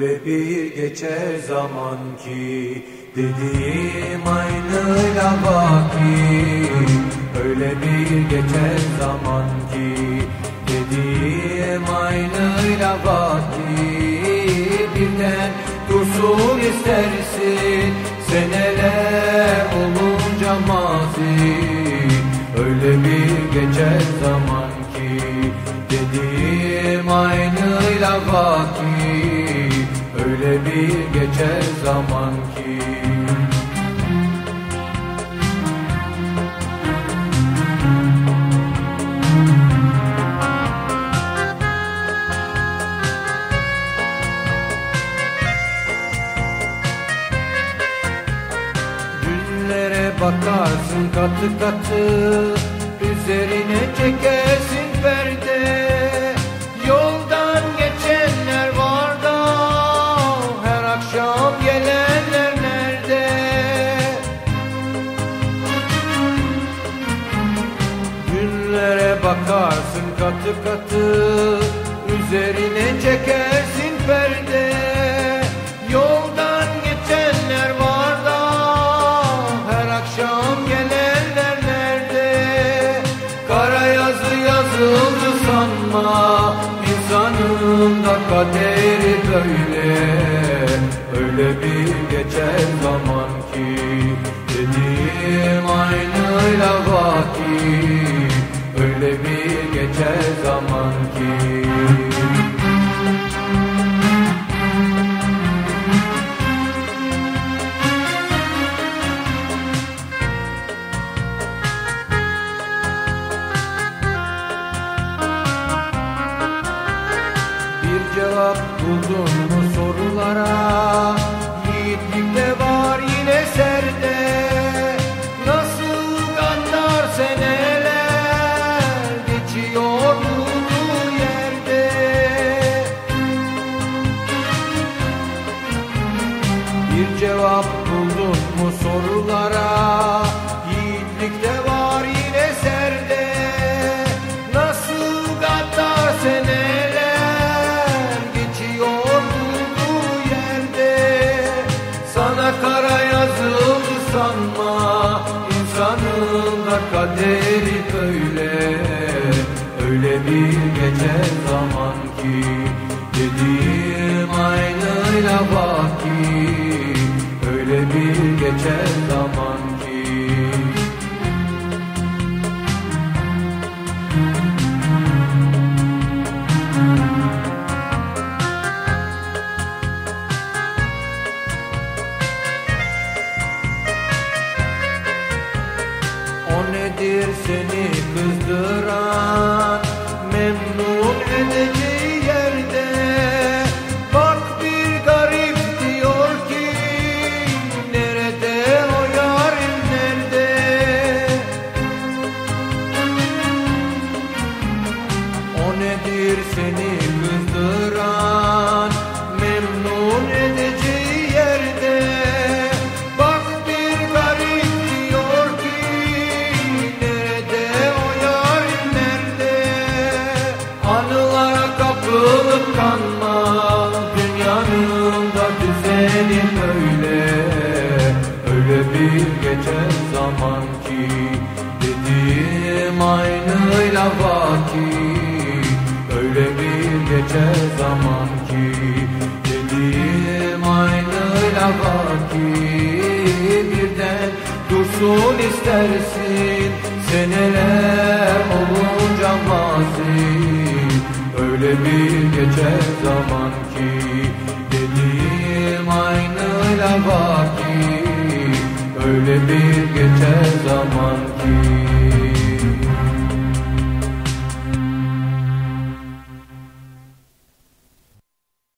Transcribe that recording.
Öyle bir geçer zaman ki Dediğim aynıyla baki Öyle bir geçer zaman ki Dediğim aynıyla baki Birden dursun istersin Seneler olunca mazi. Öyle bir geçer zaman ki Dediğim aynıyla baki Öyle bir geçer zaman ki. Bakarsın katı katı Üzerine çekersin perde bakarsın katı katı Üzerine çekersin perde. Yoldan geçenler var da Her akşam gelenler nerede? Kara yazı yazıldı sanma İnsanın da kaderi böyle. Öyle bir geçer zaman ki Dediğim aynıyla vaki Öyle bir geçer zaman ki. Bir cevap buldun mu sorulara kaderi böyle Öyle bir geçer zaman ki Dediğim aynıyla baki Öyle nedir seni kızdıran Memnun edeceği düzeni böyle Öyle bir geçer zaman ki Dediğim aynıyla vaki. Öyle bir geçer zaman ki Dediğim aynıyla vaki. Birden dursun istersin Seneler olunca mazi. Öyle bir geçer zaman ki Aynıyla vaki Öyle bir